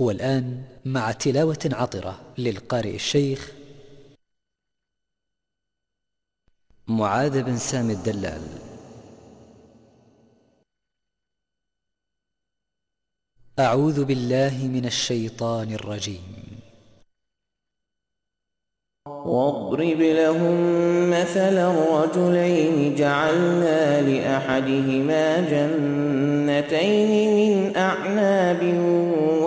والآن مع تلاوة عطرة للقارئ الشيخ معاذ بن سامي الدلال. أعوذ بالله من الشيطان الرجيم. واضرب لهم مثلا رجلين جعلنا لأحدهما جنتين من أعناب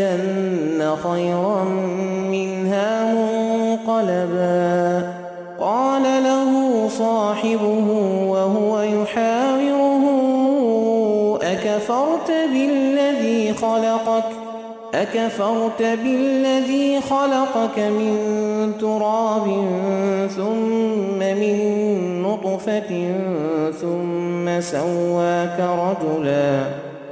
لَنَجِدَنَّ خَيْرًا مِنْهَا مُنْقَلَبًا. قَالَ لَهُ صَاحِبُهُ وَهُوَ يُحَاوِرُهُ أَكَفَرْتَ بِالَّذِي خَلَقَكَ؟ أَكَفَرْتَ بِالَّذِي خَلَقَكَ مِنْ تُرَابٍ ثُمَّ مِنْ نُطْفَةٍ ثُمَّ سَوَّاكَ رَجُلًا.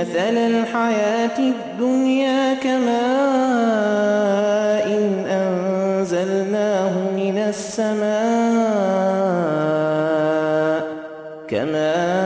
مثل الحياة الدنيا كماء أنزلناه من السماء كماء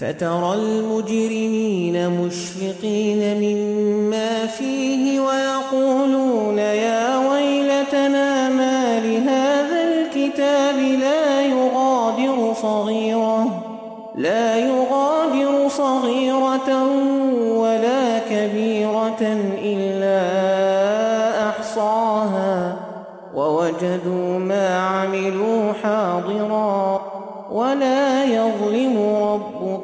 فترى المجرمين مشفقين مما فيه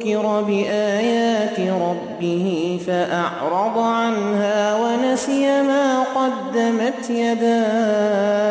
ذكر بآيات ربه فأعرض عنها ونسي ما قدمت يداه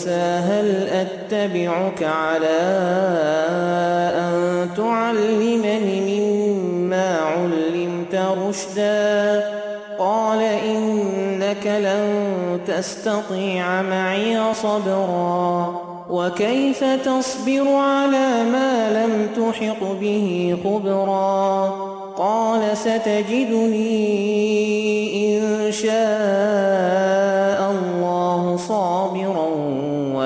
موسى هل أتبعك على أن تعلمني مما علمت رشدا؟ قال إنك لن تستطيع معي صبرا وكيف تصبر على ما لم تحق به خبرا؟ قال ستجدني إن شاء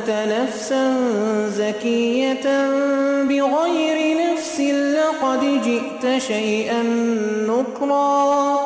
قتلت نفسا زكية بغير نفس لقد جئت شيئا نكرا